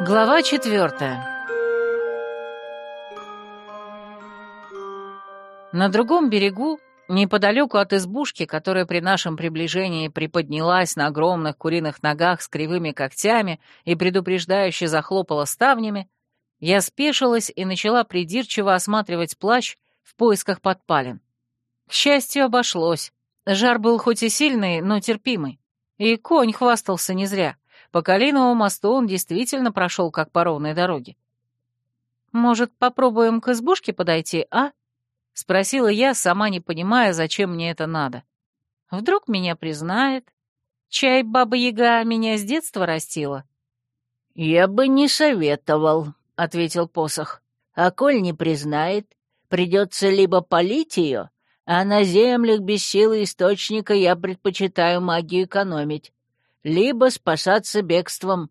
Глава четвертая. На другом берегу, неподалеку от избушки, которая при нашем приближении приподнялась на огромных куриных ногах с кривыми когтями и предупреждающе захлопала ставнями, я спешилась и начала придирчиво осматривать плащ в поисках подпалин. К счастью, обошлось. Жар был хоть и сильный, но терпимый. И конь хвастался не зря. По Калиновому мосту он действительно прошел как по ровной дороге. «Может, попробуем к избушке подойти, а?» — спросила я, сама не понимая, зачем мне это надо. «Вдруг меня признает? Чай Баба-Яга меня с детства растила?» «Я бы не советовал», — ответил посох. «А коль не признает, придется либо полить ее, а на землях без силы источника я предпочитаю магию экономить, либо спасаться бегством.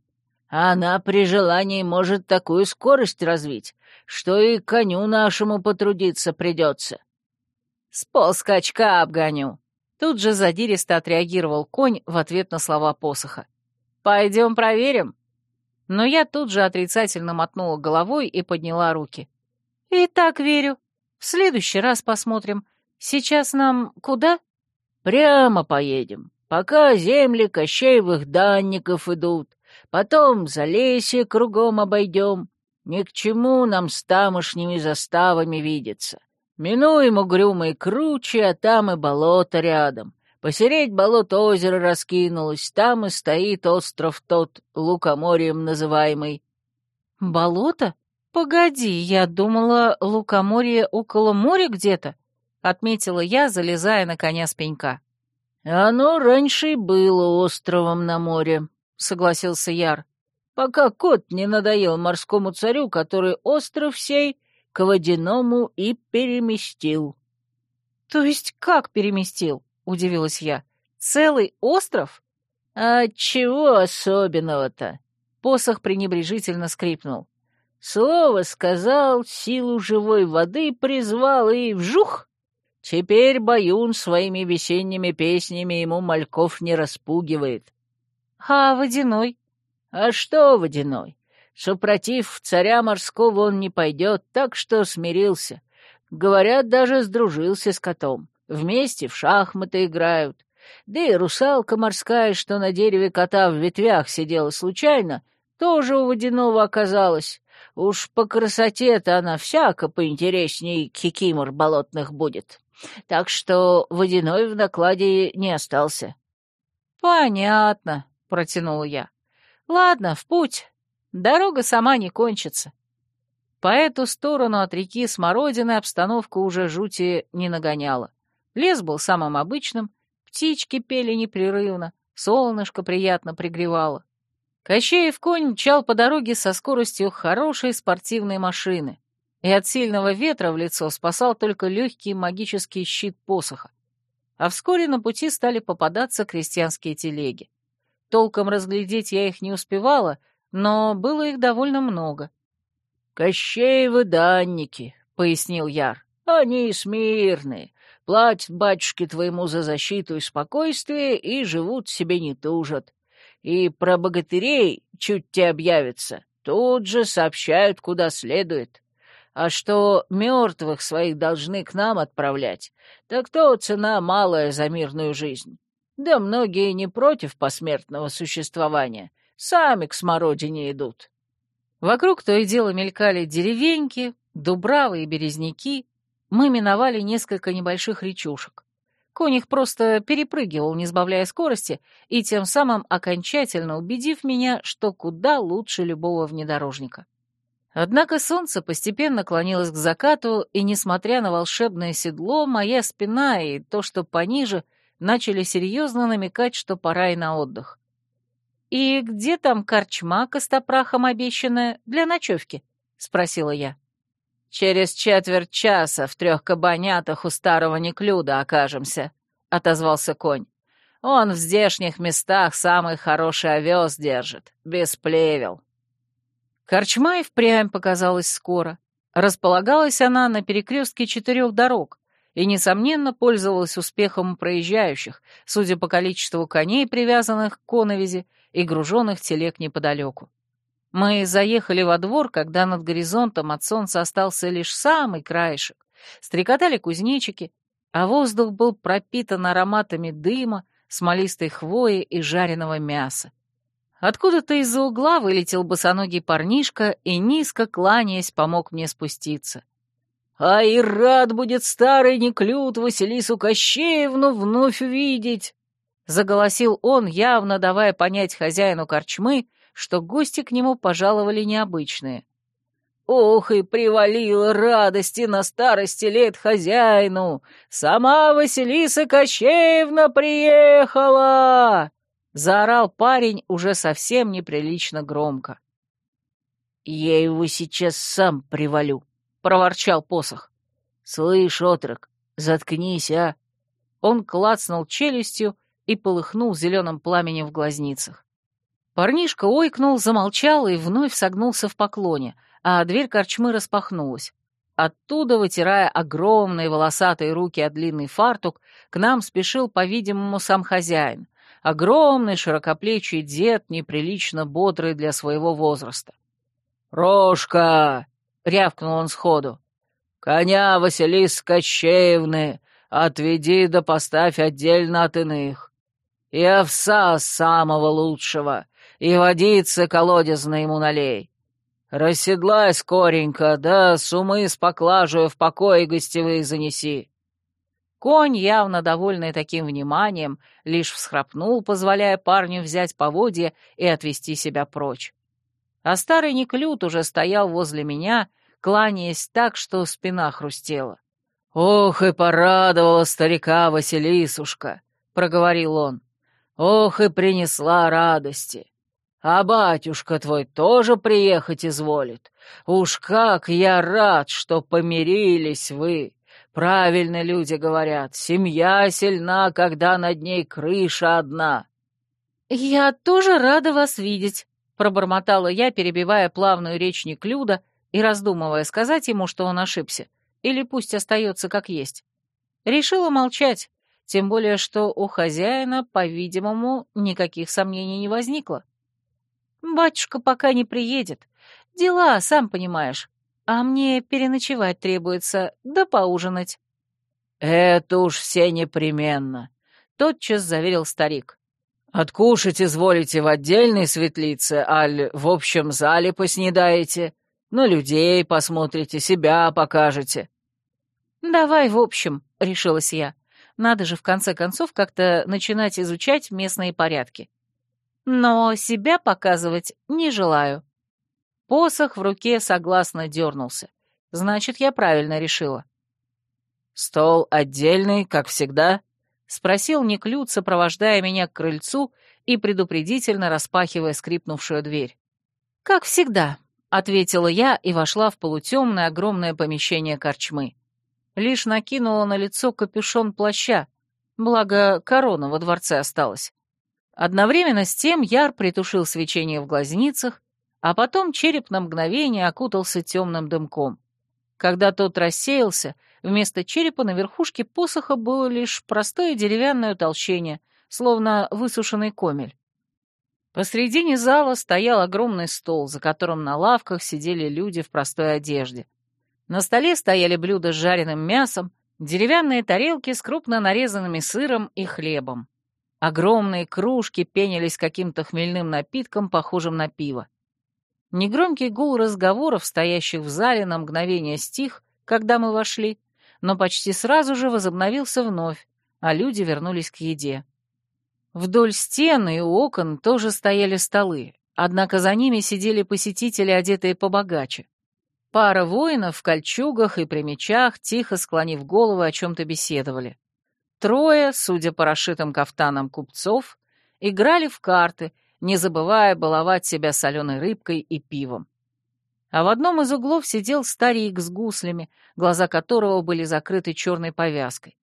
А она при желании может такую скорость развить, что и коню нашему потрудиться придется. «С полскачка обгоню!» Тут же задиристо отреагировал конь в ответ на слова посоха. «Пойдем проверим?» Но я тут же отрицательно мотнула головой и подняла руки. «И так верю. В следующий раз посмотрим. Сейчас нам куда?» «Прямо поедем пока земли Кощеевых данников идут, потом за лесье кругом обойдем. Ни к чему нам с тамошними заставами видеться. Минуем угрюмые кручи, а там и болото рядом. Посереть болото озеро раскинулось, там и стоит остров тот, Лукоморьем называемый. «Болото? Погоди, я думала, Лукоморье около моря где-то», — отметила я, залезая на коня с пенька. «Оно раньше и было островом на море», — согласился Яр, «пока кот не надоел морскому царю, который остров сей к водяному и переместил». «То есть как переместил?» — удивилась я. «Целый остров?» «А чего особенного-то?» — посох пренебрежительно скрипнул. «Слово сказал, силу живой воды призвал и вжух!» Теперь Баюн своими весенними песнями ему мальков не распугивает. А водяной? А что водяной? Супротив царя морского он не пойдет, так что смирился. Говорят, даже сдружился с котом. Вместе в шахматы играют. Да и русалка морская, что на дереве кота в ветвях сидела случайно, тоже у водяного оказалась. Уж по красоте-то она всяко поинтересней кикимор болотных будет так что водяной в накладе не остался. «Понятно», — протянул я. «Ладно, в путь. Дорога сама не кончится». По эту сторону от реки Смородины обстановка уже жути не нагоняла. Лес был самым обычным, птички пели непрерывно, солнышко приятно пригревало. Кощеев конь мчал по дороге со скоростью хорошей спортивной машины и от сильного ветра в лицо спасал только легкий магический щит посоха. А вскоре на пути стали попадаться крестьянские телеги. Толком разглядеть я их не успевала, но было их довольно много. «Кощеевы данники», — пояснил Яр. «Они смирные, платят батюшке твоему за защиту и спокойствие и живут себе не тужат. И про богатырей, чуть те объявятся, тут же сообщают, куда следует а что мертвых своих должны к нам отправлять, так то цена малая за мирную жизнь. Да многие не против посмертного существования, сами к смородине идут. Вокруг то и дело мелькали деревеньки, дубравы и березняки. Мы миновали несколько небольших речушек. Конь их просто перепрыгивал, не сбавляя скорости, и тем самым окончательно убедив меня, что куда лучше любого внедорожника. Однако солнце постепенно клонилось к закату, и, несмотря на волшебное седло, моя спина и то, что пониже, начали серьезно намекать, что пора и на отдых. «И где там корчма костопрахом обещанная для ночевки?» — спросила я. «Через четверть часа в трех кабанятах у старого Неклюда окажемся», — отозвался конь. «Он в здешних местах самый хороший овес держит, без плевел». Корчма и впрямь показалась скоро. Располагалась она на перекрестке четырех дорог и, несомненно, пользовалась успехом проезжающих, судя по количеству коней, привязанных к коновизе, и груженных телег неподалеку. Мы заехали во двор, когда над горизонтом от солнца остался лишь самый краешек. Стрекотали кузнечики, а воздух был пропитан ароматами дыма, смолистой хвои и жареного мяса. Откуда-то из-за угла вылетел босоногий парнишка и, низко кланяясь, помог мне спуститься. «А и рад будет старый неклюд Василису Кощеевну вновь увидеть!» Заголосил он, явно давая понять хозяину корчмы, что гости к нему пожаловали необычные. Ох, и привалила радости на старости лет хозяину! Сама Василиса Кощеевна приехала!» Заорал парень уже совсем неприлично громко. «Я его сейчас сам привалю», — проворчал посох. «Слышь, отрок, заткнись, а!» Он клацнул челюстью и полыхнул зеленым пламенем в глазницах. Парнишка ойкнул, замолчал и вновь согнулся в поклоне — а дверь корчмы распахнулась. Оттуда, вытирая огромные волосатые руки от длинный фартук, к нам спешил, по-видимому, сам хозяин. Огромный широкоплечий дед, неприлично бодрый для своего возраста. «Рожка!» — рявкнул он сходу. «Коня Василис Кощеевны отведи да поставь отдельно от иных. И овса самого лучшего, и водицы колодезной ему налей. «Расседлай скоренько, да сумы с поклажею в покое гостевые занеси». Конь, явно довольный таким вниманием, лишь всхрапнул, позволяя парню взять поводья и отвести себя прочь. А старый Неклют уже стоял возле меня, кланяясь так, что спина хрустела. «Ох, и порадовала старика Василисушка!» — проговорил он. «Ох, и принесла радости! А батюшка твой тоже приехать изволит. Уж как я рад, что помирились вы. Правильно люди говорят, семья сильна, когда над ней крыша одна. Я тоже рада вас видеть, пробормотала я, перебивая плавную речь Неклюда и раздумывая, сказать ему, что он ошибся, или пусть остается как есть. Решила молчать, тем более что у хозяина, по-видимому, никаких сомнений не возникло. Батюшка пока не приедет. Дела, сам понимаешь. А мне переночевать требуется, да поужинать». «Это уж все непременно», — тотчас заверил старик. «Откушать изволите в отдельной светлице, аль в общем зале поснедаете, на людей посмотрите, себя покажете». «Давай в общем», — решилась я. «Надо же в конце концов как-то начинать изучать местные порядки» но себя показывать не желаю. Посох в руке согласно дернулся. Значит, я правильно решила. «Стол отдельный, как всегда?» — спросил Неклюд, сопровождая меня к крыльцу и предупредительно распахивая скрипнувшую дверь. «Как всегда», — ответила я и вошла в полутемное огромное помещение корчмы. Лишь накинула на лицо капюшон плаща, благо корона во дворце осталась. Одновременно с тем Яр притушил свечение в глазницах, а потом череп на мгновение окутался темным дымком. Когда тот рассеялся, вместо черепа на верхушке посоха было лишь простое деревянное утолщение, словно высушенный комель. Посредине зала стоял огромный стол, за которым на лавках сидели люди в простой одежде. На столе стояли блюда с жареным мясом, деревянные тарелки с крупно нарезанными сыром и хлебом. Огромные кружки пенились каким-то хмельным напитком, похожим на пиво. Негромкий гул разговоров, стоящих в зале, на мгновение стих, когда мы вошли, но почти сразу же возобновился вновь, а люди вернулись к еде. Вдоль стен и у окон тоже стояли столы, однако за ними сидели посетители, одетые побогаче. Пара воинов в кольчугах и при мечах, тихо склонив головы, о чем-то беседовали. Трое, судя по расшитым кафтанам купцов, играли в карты, не забывая баловать себя соленой рыбкой и пивом. А в одном из углов сидел старик с гуслями, глаза которого были закрыты черной повязкой.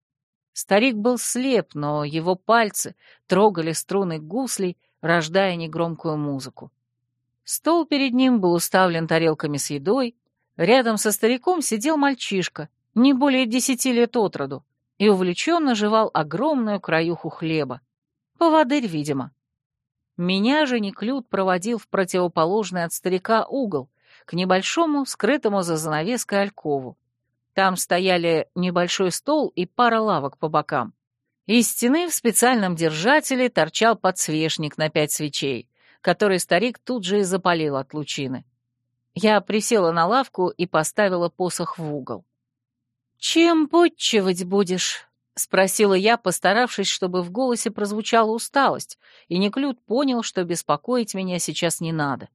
Старик был слеп, но его пальцы трогали струны гуслей, рождая негромкую музыку. Стол перед ним был уставлен тарелками с едой, рядом со стариком сидел мальчишка, не более десяти лет от роду, и увлеченно жевал огромную краюху хлеба. Поводырь, видимо. Меня же Неклюд проводил в противоположный от старика угол, к небольшому, скрытому за занавеской алькову. Там стояли небольшой стол и пара лавок по бокам. Из стены в специальном держателе торчал подсвечник на пять свечей, который старик тут же и запалил от лучины. Я присела на лавку и поставила посох в угол. «Чем почивать будешь?» — спросила я, постаравшись, чтобы в голосе прозвучала усталость, и Неклюд понял, что беспокоить меня сейчас не надо.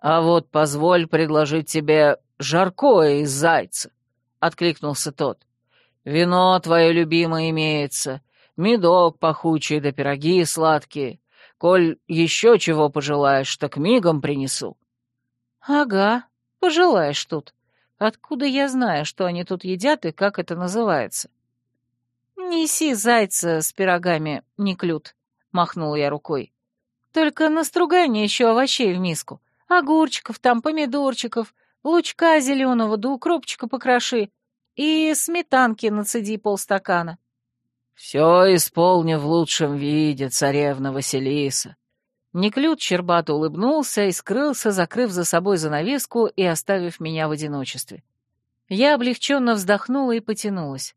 «А вот позволь предложить тебе жаркое из зайца», — откликнулся тот. «Вино твое любимое имеется, медок пахучий да пироги сладкие. Коль еще чего пожелаешь, так мигом принесу». «Ага, пожелаешь тут. Откуда я знаю, что они тут едят и как это называется?» «Неси зайца с пирогами, не клют», — махнул я рукой. «Только настругай мне еще овощей в миску. Огурчиков там, помидорчиков, лучка зеленого да укропчика покроши и сметанки нацеди полстакана». «Все исполню в лучшем виде, царевна Василиса». Неклюд щербато улыбнулся и скрылся, закрыв за собой занавеску и оставив меня в одиночестве. Я облегченно вздохнула и потянулась.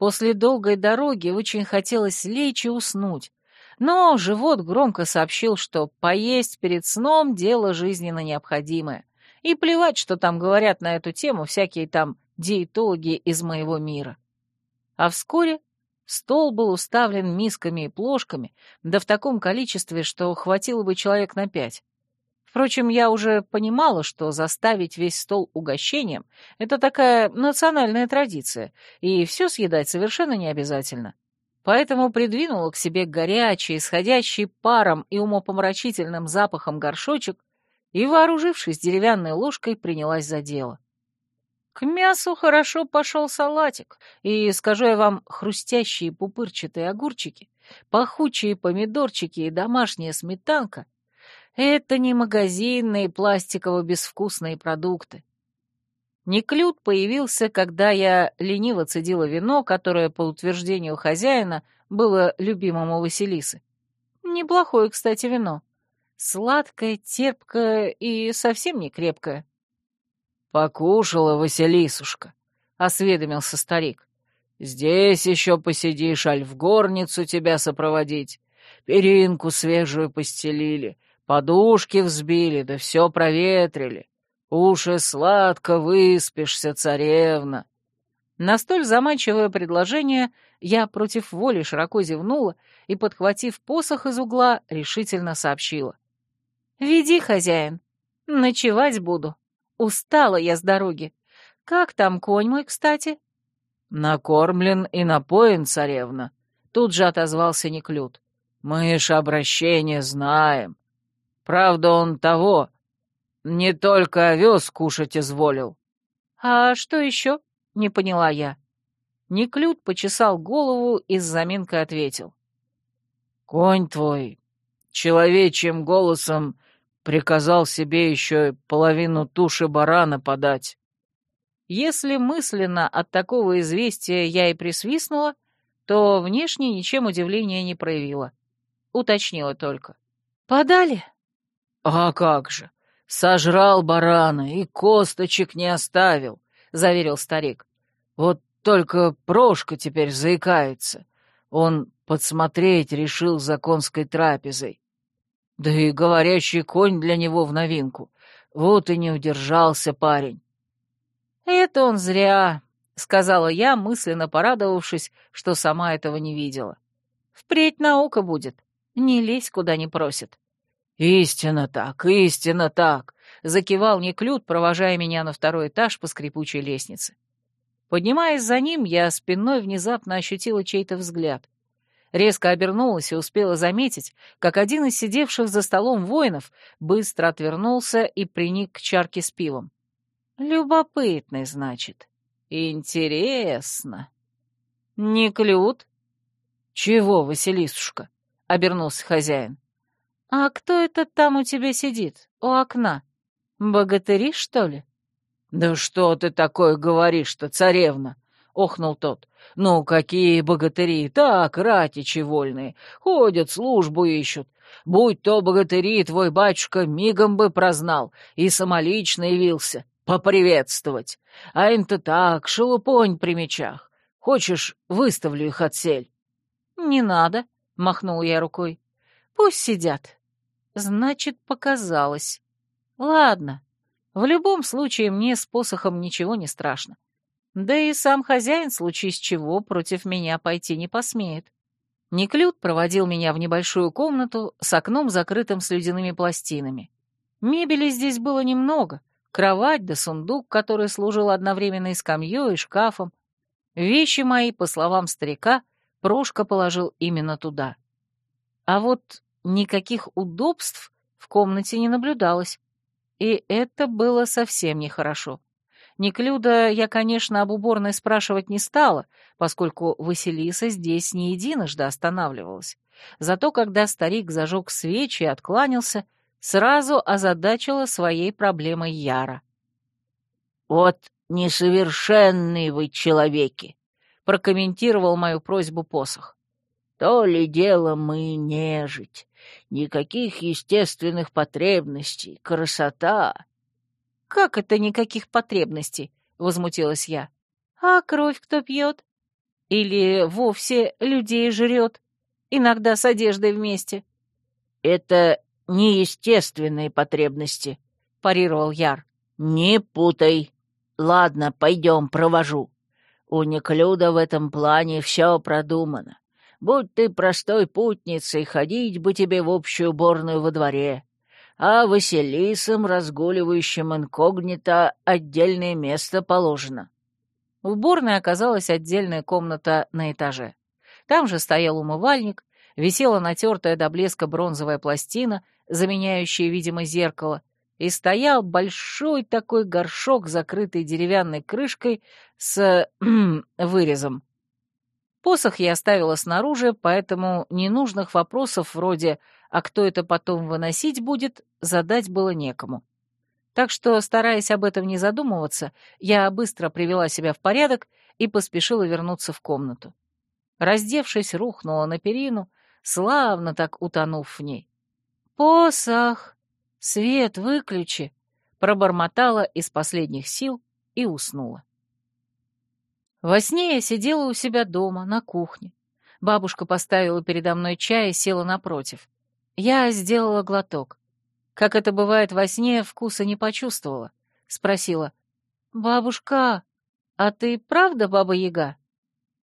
После долгой дороги очень хотелось лечь и уснуть, но живот громко сообщил, что поесть перед сном — дело жизненно необходимое, и плевать, что там говорят на эту тему всякие там диетологи из моего мира. А вскоре стол был уставлен мисками и плошками, да в таком количестве, что хватило бы человек на пять. Впрочем, я уже понимала, что заставить весь стол угощением — это такая национальная традиция, и все съедать совершенно не обязательно поэтому придвинула к себе горячий, исходящий паром и умопомрачительным запахом горшочек и, вооружившись деревянной ложкой, принялась за дело. К мясу хорошо пошел салатик, и, скажу я вам, хрустящие пупырчатые огурчики, пахучие помидорчики и домашняя сметанка — это не магазинные пластиково-безвкусные продукты. Неклюд появился, когда я лениво цедила вино, которое, по утверждению хозяина, было любимым у Василисы. Неплохое, кстати, вино. Сладкое, терпкое и совсем не крепкое. «Покушала Василисушка», — осведомился старик. «Здесь еще посидишь, аль в горницу тебя сопроводить. Перинку свежую постелили, подушки взбили, да все проветрили. «Уши сладко выспишься, царевна!» На столь заманчивое предложение я против воли широко зевнула и, подхватив посох из угла, решительно сообщила. «Веди, хозяин. Ночевать буду. Устала я с дороги. Как там конь мой, кстати?» «Накормлен и напоен, царевна», — тут же отозвался Неклюд. «Мы ж обращение знаем. Правда, он того, не только овес кушать изволил. А что еще? Не поняла я. Неклюд почесал голову и с заминкой ответил. Конь твой человечьим голосом приказал себе еще половину туши барана подать. Если мысленно от такого известия я и присвистнула, то внешне ничем удивления не проявила. Уточнила только. «Подали?» «А как же! «Сожрал барана и косточек не оставил», — заверил старик. «Вот только Прошка теперь заикается. Он подсмотреть решил за конской трапезой. Да и говорящий конь для него в новинку. Вот и не удержался парень». «Это он зря», — сказала я, мысленно порадовавшись, что сама этого не видела. «Впредь наука будет. Не лезь, куда не просит». «Истинно так, истинно так!» — закивал Неклюд, провожая меня на второй этаж по скрипучей лестнице. Поднимаясь за ним, я спиной внезапно ощутила чей-то взгляд. Резко обернулась и успела заметить, как один из сидевших за столом воинов быстро отвернулся и приник к чарке с пивом. Любопытный, значит. Интересно. Неклюд? Чего, Василисушка? — обернулся хозяин. «А кто это там у тебя сидит, у окна? Богатыри, что ли?» «Да что ты такое говоришь-то, царевна?» — охнул тот. «Ну, какие богатыри! Так, ратичи вольные! Ходят, службу ищут. Будь то богатыри, твой батюшка мигом бы прознал и самолично явился поприветствовать. А инто так, шелупонь при мечах. Хочешь, выставлю их отсель?» «Не надо», — махнул я рукой. «Пусть сидят». «Значит, показалось. Ладно. В любом случае, мне с посохом ничего не страшно. Да и сам хозяин, в случае с чего, против меня пойти не посмеет. Неклюд проводил меня в небольшую комнату с окном, закрытым слюдяными пластинами. Мебели здесь было немного. Кровать да сундук, который служил одновременно и скамьей, и шкафом. Вещи мои, по словам старика, Прошка положил именно туда. А вот никаких удобств в комнате не наблюдалось. И это было совсем нехорошо. Неклюда я, конечно, об уборной спрашивать не стала, поскольку Василиса здесь не единожды останавливалась. Зато когда старик зажег свечи и откланялся, сразу озадачила своей проблемой Яра. «Вот несовершенные вы человеки!» — прокомментировал мою просьбу посох. «То ли дело мы нежить, никаких естественных потребностей, красота, «Как это никаких потребностей?» — возмутилась я. «А кровь кто пьет? Или вовсе людей жрет? Иногда с одеждой вместе?» «Это неестественные потребности», — парировал Яр. «Не путай. Ладно, пойдем, провожу. У Неклюда в этом плане все продумано. Будь ты простой путницей, ходить бы тебе в общую уборную во дворе а Василисам, разгуливающим инкогнито, отдельное место положено. В уборной оказалась отдельная комната на этаже. Там же стоял умывальник, висела натертая до блеска бронзовая пластина, заменяющая, видимо, зеркало, и стоял большой такой горшок, закрытый деревянной крышкой с вырезом. Посох я оставила снаружи, поэтому ненужных вопросов вроде а кто это потом выносить будет, задать было некому. Так что, стараясь об этом не задумываться, я быстро привела себя в порядок и поспешила вернуться в комнату. Раздевшись, рухнула на перину, славно так утонув в ней. «Посох! Свет выключи!» пробормотала из последних сил и уснула. Во сне я сидела у себя дома, на кухне. Бабушка поставила передо мной чай и села напротив. Я сделала глоток. Как это бывает во сне, вкуса не почувствовала. Спросила. «Бабушка, а ты правда Баба-Яга?»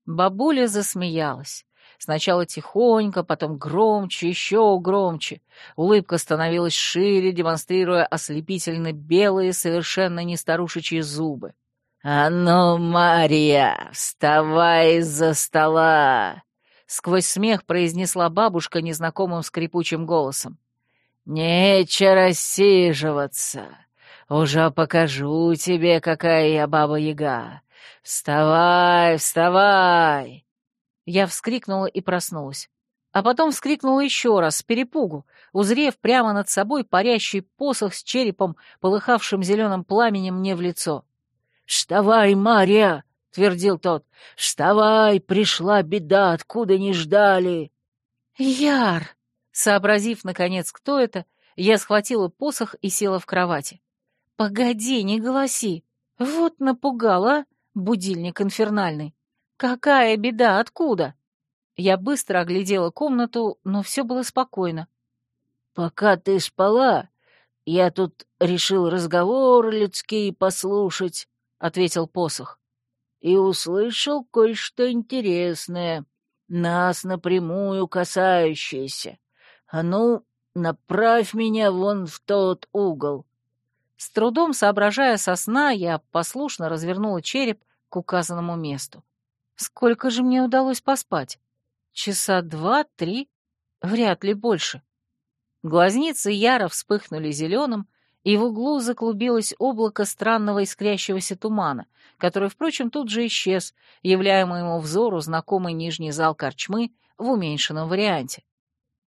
Бабуля засмеялась. Сначала тихонько, потом громче, еще громче. Улыбка становилась шире, демонстрируя ослепительно белые, совершенно не старушечьи зубы. «А ну, Мария, вставай из-за стола!» сквозь смех произнесла бабушка незнакомым скрипучим голосом. «Нече рассиживаться. Уже покажу тебе, какая я баба-яга. Вставай, вставай!» Я вскрикнула и проснулась. А потом вскрикнула еще раз, с перепугу, узрев прямо над собой парящий посох с черепом, полыхавшим зеленым пламенем мне в лицо. «Вставай, Мария!» твердил тот. «Вставай, пришла беда, откуда не ждали!» «Яр!» Сообразив, наконец, кто это, я схватила посох и села в кровати. «Погоди, не голоси! Вот напугала, будильник инфернальный! Какая беда, откуда?» Я быстро оглядела комнату, но все было спокойно. «Пока ты спала, я тут решил разговор людские послушать», — ответил посох и услышал кое-что интересное, нас напрямую касающееся. А ну, направь меня вон в тот угол. С трудом соображая со сна, я послушно развернула череп к указанному месту. Сколько же мне удалось поспать? Часа два-три? Вряд ли больше. Глазницы Яра вспыхнули зеленым, и в углу заклубилось облако странного искрящегося тумана, который, впрочем, тут же исчез, являя моему взору знакомый нижний зал корчмы в уменьшенном варианте.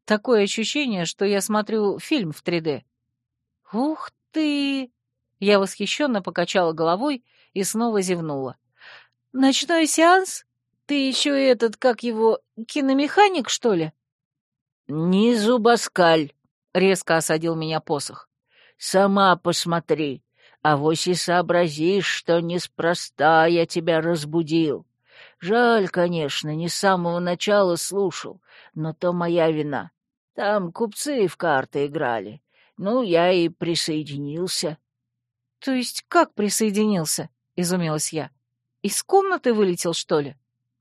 Такое ощущение, что я смотрю фильм в 3D. «Ух ты!» Я восхищенно покачала головой и снова зевнула. «Ночной сеанс? Ты еще этот, как его, киномеханик, что ли?» «Не зубоскаль», — резко осадил меня посох. «Сама посмотри, а вось и сообразишь, что неспроста я тебя разбудил. Жаль, конечно, не с самого начала слушал, но то моя вина. Там купцы в карты играли. Ну, я и присоединился». «То есть как присоединился?» — изумилась я. «Из комнаты вылетел, что ли?»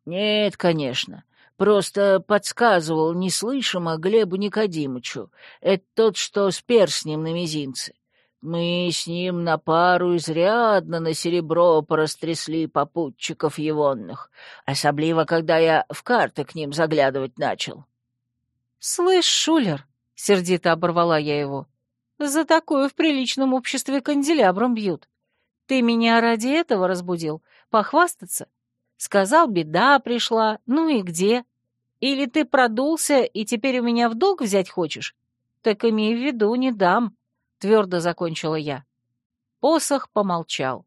«Нет, конечно. Просто подсказывал неслышимо Глебу Никодимычу. Это тот, что с перстнем на мизинце. Мы с ним на пару изрядно на серебро порастрясли попутчиков егонных, особливо, когда я в карты к ним заглядывать начал. — Слышь, Шулер, — сердито оборвала я его, — за такое в приличном обществе канделябром бьют. Ты меня ради этого разбудил? Похвастаться? Сказал, беда пришла, ну и где? Или ты продулся и теперь у меня в долг взять хочешь? Так имей в виду, не дам твердо закончила я. Посох помолчал.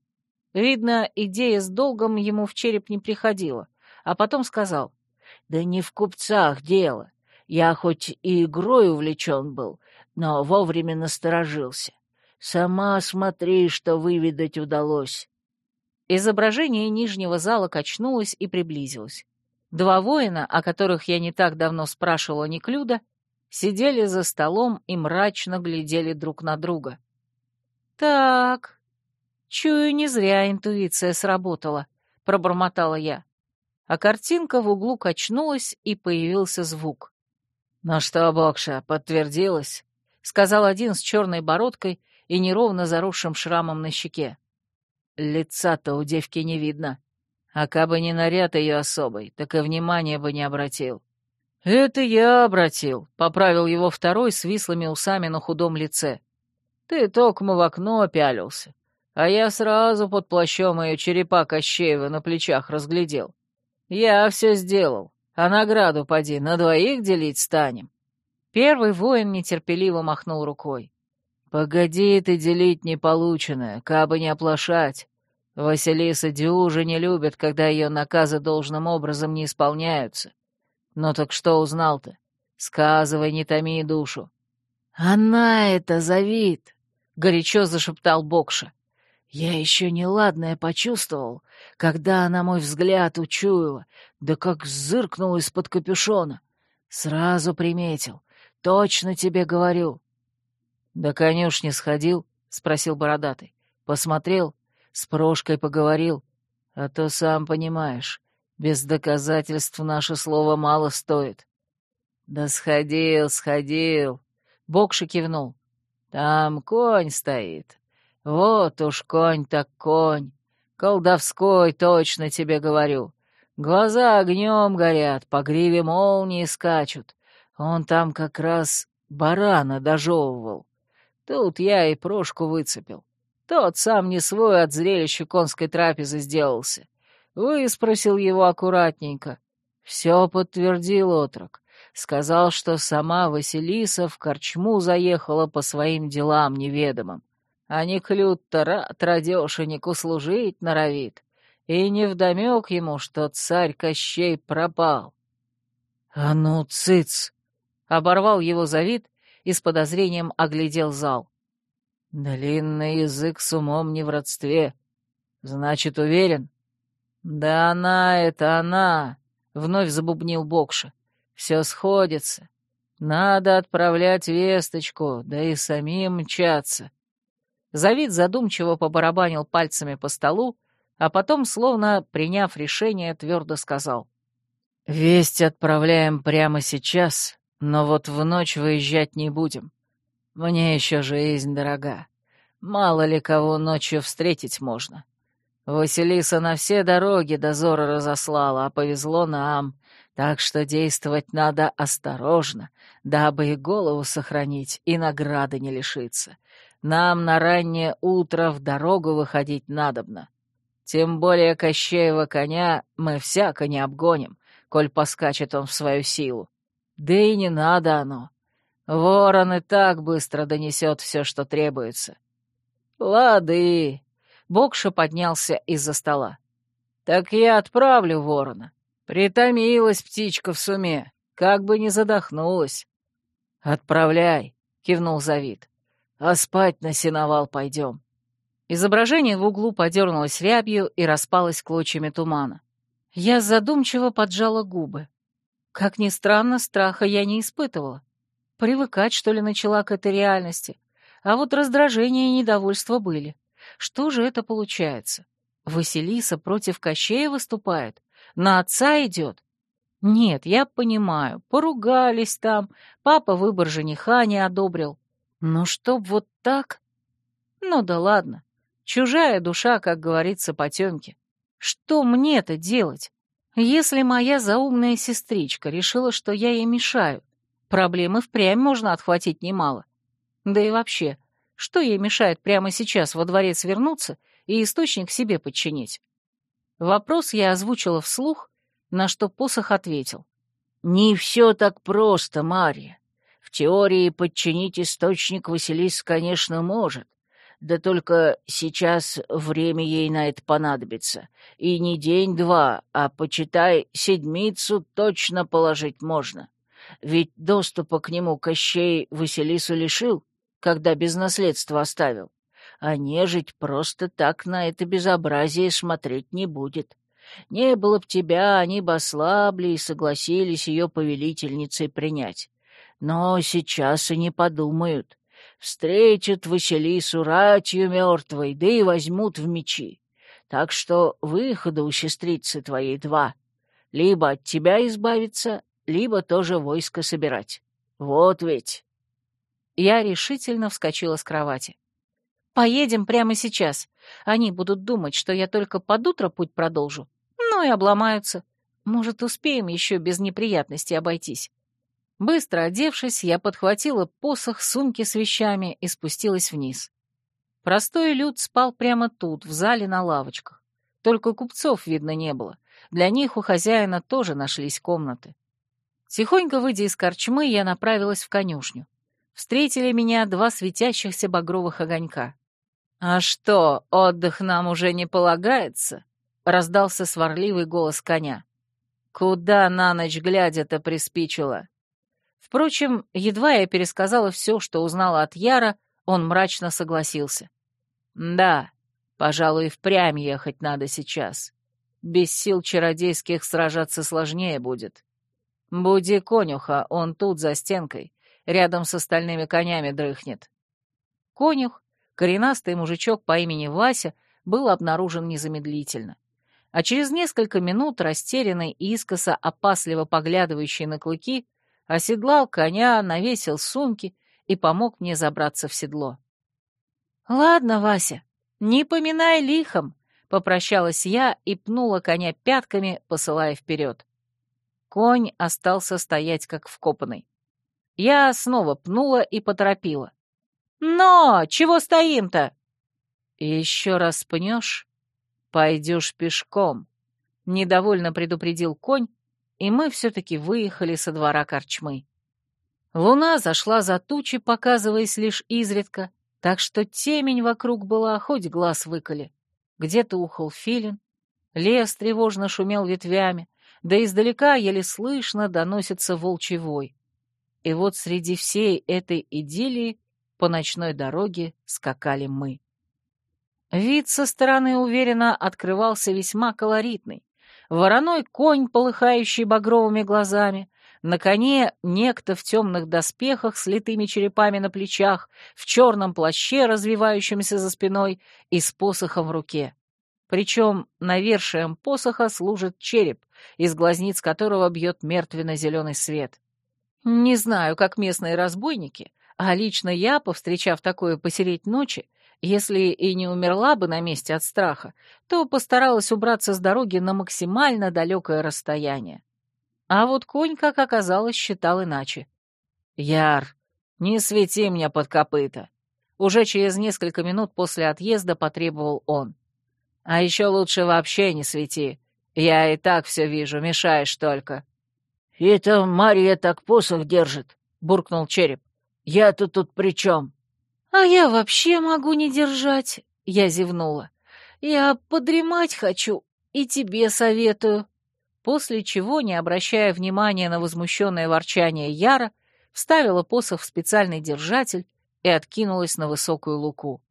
Видно, идея с долгом ему в череп не приходила, а потом сказал, «Да не в купцах дело. Я хоть и игрой увлечен был, но вовремя насторожился. Сама смотри, что выведать удалось». Изображение нижнего зала качнулось и приблизилось. Два воина, о которых я не так давно спрашивала Неклюда, сидели за столом и мрачно глядели друг на друга. «Так, чую, не зря интуиция сработала», — пробормотала я. А картинка в углу качнулась, и появился звук. «Ну что, Бокша, подтвердилось?» — сказал один с черной бородкой и неровно заросшим шрамом на щеке. Лица-то у девки не видно. А кабы не наряд ее особый, так и внимания бы не обратил. «Это я обратил», — поправил его второй с вислыми усами на худом лице. «Ты токмо в окно пялился, а я сразу под плащом ее черепа Кощеева на плечах разглядел. Я все сделал, а награду поди на двоих делить станем». Первый воин нетерпеливо махнул рукой. «Погоди ты делить неполученное, кабы не оплошать. Василиса Дюжа не любит, когда ее наказы должным образом не исполняются. «Ну так что узнал-то? Сказывай, не томи душу». «Она это завид!» — горячо зашептал Бокша. «Я еще неладное почувствовал, когда она мой взгляд учуяла, да как зыркнул из-под капюшона. Сразу приметил. Точно тебе говорю». «Да конюшни сходил?» — спросил бородатый. «Посмотрел, с Прошкой поговорил. А то сам понимаешь, без доказательств наше слово мало стоит. Да сходил, сходил. Бокша кивнул. Там конь стоит. Вот уж конь так конь. Колдовской, точно тебе говорю. Глаза огнем горят, по гриве молнии скачут. Он там как раз барана дожевывал. Тут я и прошку выцепил. Тот сам не свой от зрелища конской трапезы сделался. Выспросил его аккуратненько. Все подтвердил отрок. Сказал, что сама Василиса в корчму заехала по своим делам неведомым. А не клют-то рад радешенек услужить норовит. И невдомек ему, что царь Кощей пропал. — А ну, цыц! — оборвал его Завид и с подозрением оглядел зал. — Длинный язык с умом не в родстве. Значит, уверен? — «Да она это она!» — вновь забубнил Бокша. «Все сходится. Надо отправлять весточку, да и самим мчаться». Завид задумчиво побарабанил пальцами по столу, а потом, словно приняв решение, твердо сказал. «Весть отправляем прямо сейчас, но вот в ночь выезжать не будем. Мне еще жизнь дорога. Мало ли кого ночью встретить можно. Василиса на все дороги дозоры разослала, а повезло нам, так что действовать надо осторожно, дабы и голову сохранить, и награды не лишиться. Нам на раннее утро в дорогу выходить надобно. Тем более Кощеева коня мы всяко не обгоним, коль поскачет он в свою силу. Да и не надо оно. Ворон и так быстро донесет все, что требуется. Лады, Бокша поднялся из-за стола. Так я отправлю ворона. Притомилась птичка в суме, как бы не задохнулась. Отправляй, кивнул Завид. А спать на сеновал пойдем. Изображение в углу подернулось рябью и распалось клочьями тумана. Я задумчиво поджала губы. Как ни странно, страха я не испытывала. Привыкать, что ли, начала к этой реальности. А вот раздражение и недовольство были. Что же это получается? Василиса против Кощея выступает? На отца идет? Нет, я понимаю, поругались там, папа выбор жениха не одобрил. Но чтоб вот так? Ну да ладно, чужая душа, как говорится, потемки. Что мне-то делать? Если моя заумная сестричка решила, что я ей мешаю, проблемы впрямь можно отхватить немало. Да и вообще, что ей мешает прямо сейчас во дворец вернуться и источник себе подчинить? Вопрос я озвучила вслух, на что посох ответил. «Не все так просто, Марья. В теории подчинить источник Василис, конечно, может, да только сейчас время ей на это понадобится. И не день-два, а, почитай, седмицу точно положить можно. Ведь доступа к нему Кощей Василису лишил, когда без наследства оставил. А нежить просто так на это безобразие смотреть не будет. Не было б тебя, они бы ослабли и согласились ее повелительницей принять. Но сейчас и не подумают. Встретят Василису ратью мертвой, да и возьмут в мечи. Так что выхода у сестрицы твоей два. Либо от тебя избавиться, либо тоже войско собирать. Вот ведь. Я решительно вскочила с кровати. Поедем прямо сейчас. Они будут думать, что я только под утро путь продолжу. Ну и обломаются. Может, успеем еще без неприятностей обойтись. Быстро одевшись, я подхватила посох, сумки с вещами и спустилась вниз. Простой люд спал прямо тут, в зале на лавочках. Только купцов видно не было. Для них у хозяина тоже нашлись комнаты. Тихонько выйдя из корчмы, я направилась в конюшню. Встретили меня два светящихся багровых огонька. «А что, отдых нам уже не полагается?» — раздался сварливый голос коня. «Куда на ночь глядя-то приспичило?» Впрочем, едва я пересказала все, что узнала от Яра, он мрачно согласился. «Да, пожалуй, впрямь ехать надо сейчас. Без сил чародейских сражаться сложнее будет. Буди конюха, он тут, за стенкой, рядом с остальными конями дрыхнет». Конюх, коренастый мужичок по имени Вася, был обнаружен незамедлительно. А через несколько минут, растерянный и искоса опасливо поглядывающий на клыки, оседлал коня, навесил сумки и помог мне забраться в седло. «Ладно, Вася, не поминай лихом», — попрощалась я и пнула коня пятками, посылая вперед. Конь остался стоять как вкопанный. Я снова пнула и поторопила. «Но! Чего стоим-то?» «Еще раз пнешь, пойдешь пешком», — недовольно предупредил конь, и мы все-таки выехали со двора корчмы. Луна зашла за тучи, показываясь лишь изредка, так что темень вокруг была, хоть глаз выколи. Где-то ухал филин, лес тревожно шумел ветвями, да издалека еле слышно доносится волчий вой. И вот среди всей этой идиллии по ночной дороге скакали мы. Вид со стороны уверенно открывался весьма колоритный вороной конь, полыхающий багровыми глазами, на коне некто в темных доспехах с литыми черепами на плечах, в черном плаще, развивающемся за спиной, и с посохом в руке. Причем навершием посоха служит череп, из глазниц которого бьет мертвенно-зеленый свет. Не знаю, как местные разбойники, а лично я, повстречав такое посереть ночи, если и не умерла бы на месте от страха, то постаралась убраться с дороги на максимально далекое расстояние. А вот конь, как оказалось, считал иначе. «Яр, не свети мне под копыта!» Уже через несколько минут после отъезда потребовал он. «А еще лучше вообще не свети. Я и так все вижу, мешаешь только». «Это Мария так посох держит», — буркнул череп. «Я-то тут при чем?» «А я вообще могу не держать», — я зевнула. «Я подремать хочу и тебе советую». После чего, не обращая внимания на возмущенное ворчание Яра, вставила посох в специальный держатель и откинулась на высокую луку.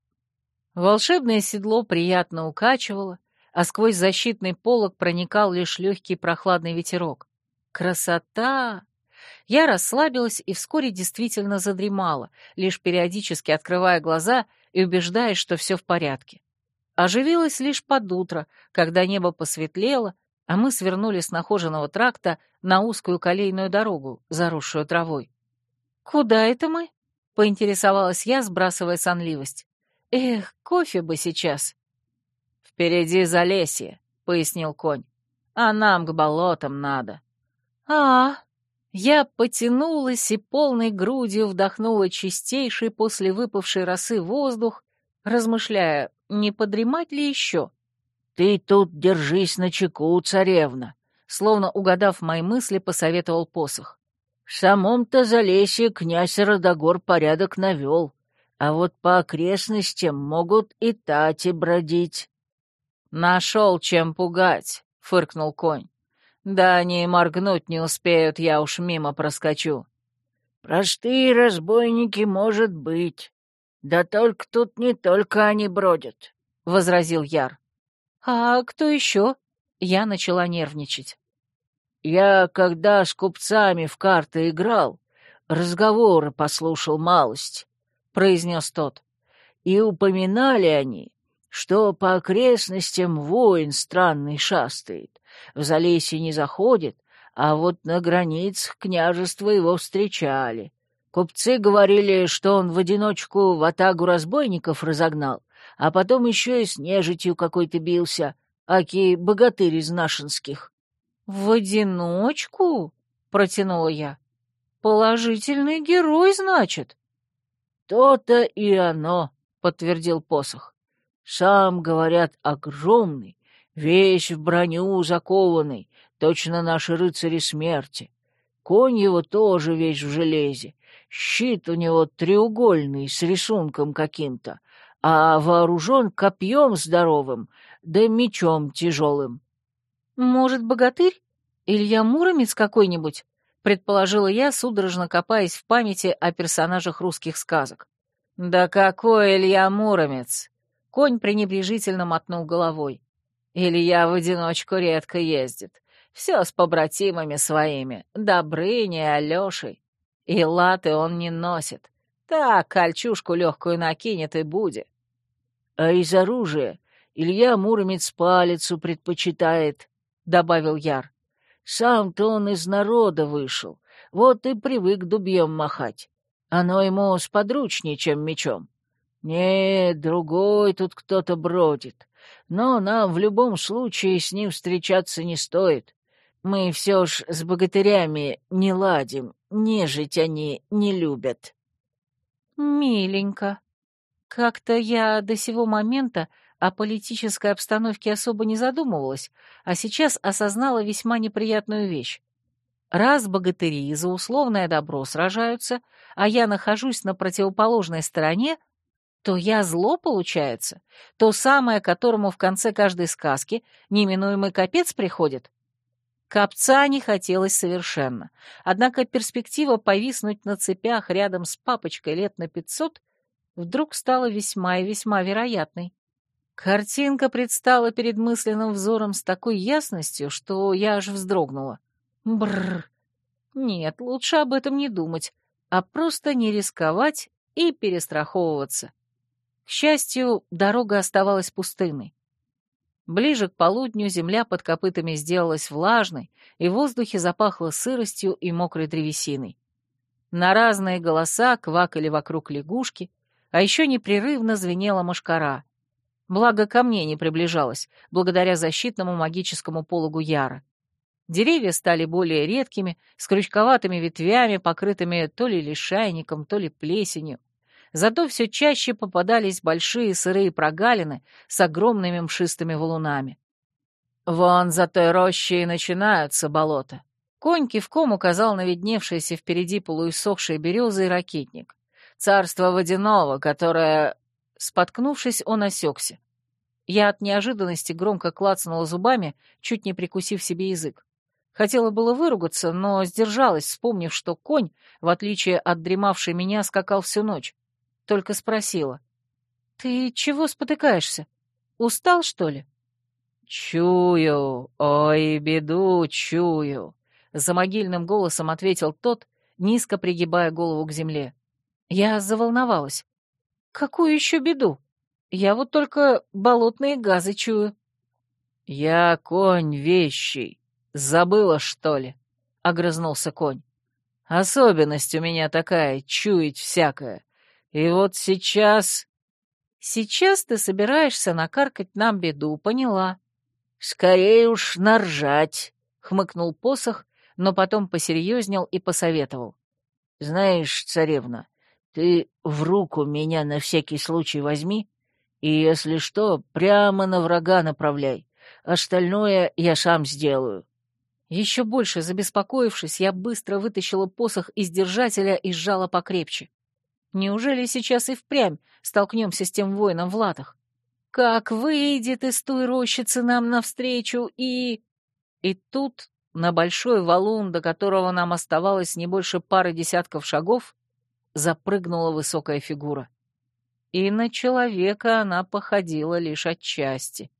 Волшебное седло приятно укачивало, а сквозь защитный полог проникал лишь легкий прохладный ветерок. Красота! Я расслабилась и вскоре действительно задремала, лишь периодически открывая глаза и убеждаясь, что все в порядке. Оживилась лишь под утро, когда небо посветлело, а мы свернули с нахоженного тракта на узкую колейную дорогу, заросшую травой. «Куда это мы?» — поинтересовалась я, сбрасывая сонливость. «Эх, кофе бы сейчас». «Впереди Залесье», — пояснил конь. «А нам к болотам надо». «А, я потянулась и полной грудью вдохнула чистейший после выпавшей росы воздух, размышляя, не подремать ли еще. «Ты тут держись на чеку, царевна», словно угадав мои мысли, посоветовал посох. «В самом-то Залесье князь Родогор порядок навел, а вот по окрестностям могут и тати бродить». «Нашел, чем пугать», — фыркнул конь. Да они и моргнуть не успеют, я уж мимо проскочу. Простые разбойники, может быть. Да только тут не только они бродят, — возразил Яр. А кто еще? Я начала нервничать. Я, когда с купцами в карты играл, разговоры послушал малость, — произнес тот. И упоминали они, что по окрестностям воин странный шастает, в Залесье не заходит, а вот на границах княжества его встречали. Купцы говорили, что он в одиночку в атагу разбойников разогнал, а потом еще и с нежитью какой-то бился, аки богатырь из нашинских. — В одиночку? — протянула я. — Положительный герой, значит? — То-то и оно, — подтвердил посох. — Сам, говорят, огромный, Весь в броню закованный, точно наши рыцари смерти. Конь его тоже весь в железе. Щит у него треугольный, с рисунком каким-то, а вооружен копьем здоровым, да мечом тяжелым. — Может, богатырь? Илья Муромец какой-нибудь? — предположила я, судорожно копаясь в памяти о персонажах русских сказок. — Да какой Илья Муромец! Конь пренебрежительно мотнул головой. Илья в одиночку редко ездит. Все с побратимами своими, Добрыней, Алешей. И латы он не носит. Так, кольчушку легкую накинет и будет. А из оружия Илья Муромец палицу предпочитает, — добавил Яр. Сам-то он из народа вышел, вот и привык дубьем махать. Оно ему сподручнее, чем мечом. Нет, другой тут кто-то бродит но нам в любом случае с ним встречаться не стоит. Мы все ж с богатырями не ладим, нежить они не любят». «Миленько. Как-то я до сего момента о политической обстановке особо не задумывалась, а сейчас осознала весьма неприятную вещь. Раз богатыри за условное добро сражаются, а я нахожусь на противоположной стороне, то я зло, получается? То самое, которому в конце каждой сказки неминуемый капец приходит? Копца не хотелось совершенно, однако перспектива повиснуть на цепях рядом с папочкой лет на пятьсот вдруг стала весьма и весьма вероятной. Картинка предстала перед мысленным взором с такой ясностью, что я аж вздрогнула. Бррр. Нет, лучше об этом не думать, а просто не рисковать и перестраховываться. К счастью, дорога оставалась пустынной. Ближе к полудню земля под копытами сделалась влажной, и в воздухе запахло сыростью и мокрой древесиной. На разные голоса квакали вокруг лягушки, а еще непрерывно звенела мошкара. Благо ко мне не приближалась, благодаря защитному магическому пологу Яра. Деревья стали более редкими, с крючковатыми ветвями, покрытыми то ли лишайником, то ли плесенью. Зато все чаще попадались большие сырые прогалины с огромными мшистыми валунами. Вон за той рощей и начинаются болота. Конь кивком указал на видневшиеся впереди полуисохшие березы и ракетник. Царство водяного, которое... Споткнувшись, он осекся. Я от неожиданности громко клацнула зубами, чуть не прикусив себе язык. Хотела было выругаться, но сдержалась, вспомнив, что конь, в отличие от дремавшей меня, скакал всю ночь. Только спросила. «Ты чего спотыкаешься? Устал, что ли?» «Чую, ой, беду чую», — за могильным голосом ответил тот, низко пригибая голову к земле. Я заволновалась. «Какую еще беду? Я вот только болотные газы чую». «Я конь вещий. Забыла, что ли?» — огрызнулся конь. «Особенность у меня такая, чуять всякое. И вот сейчас...» «Сейчас ты собираешься накаркать нам беду, поняла». «Скорее уж наржать», — хмыкнул посох, но потом посерьезнел и посоветовал. «Знаешь, царевна, ты в руку меня на всякий случай возьми, и, если что, прямо на врага направляй. Остальное я сам сделаю». Еще больше забеспокоившись, я быстро вытащила посох из держателя и сжала покрепче. Неужели сейчас и впрямь столкнемся с тем воином в латах? Как выйдет из той рощицы нам навстречу и... И тут на большой валун, до которого нам оставалось не больше пары десятков шагов, запрыгнула высокая фигура. И на человека она походила лишь отчасти.